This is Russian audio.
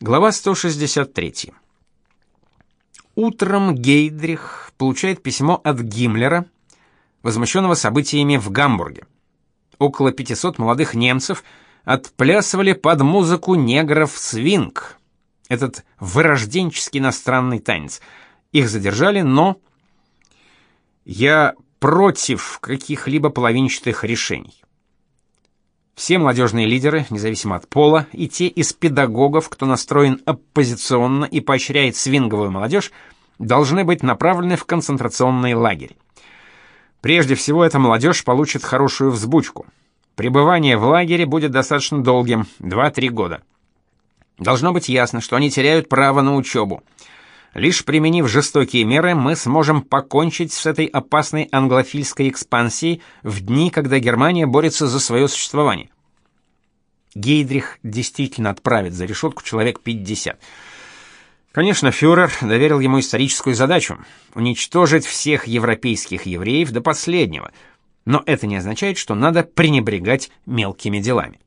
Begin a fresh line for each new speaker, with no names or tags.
Глава 163. Утром Гейдрих получает письмо от Гиммлера, возмущенного событиями в Гамбурге. Около 500 молодых немцев отплясывали под музыку негров свинг. Этот вырожденческий иностранный танец. Их задержали, но я против каких-либо половинчатых решений. Все молодежные лидеры, независимо от пола, и те из педагогов, кто настроен оппозиционно и поощряет свинговую молодежь, должны быть направлены в концентрационный лагерь. Прежде всего, эта молодежь получит хорошую взбучку. Пребывание в лагере будет достаточно долгим 2-3 года. Должно быть ясно, что они теряют право на учебу. Лишь применив жестокие меры, мы сможем покончить с этой опасной англофильской экспансией в дни, когда Германия борется за свое существование. Гейдрих действительно отправит за решетку человек 50. Конечно, фюрер доверил ему историческую задачу уничтожить всех европейских евреев до последнего. Но это не означает, что надо пренебрегать мелкими делами.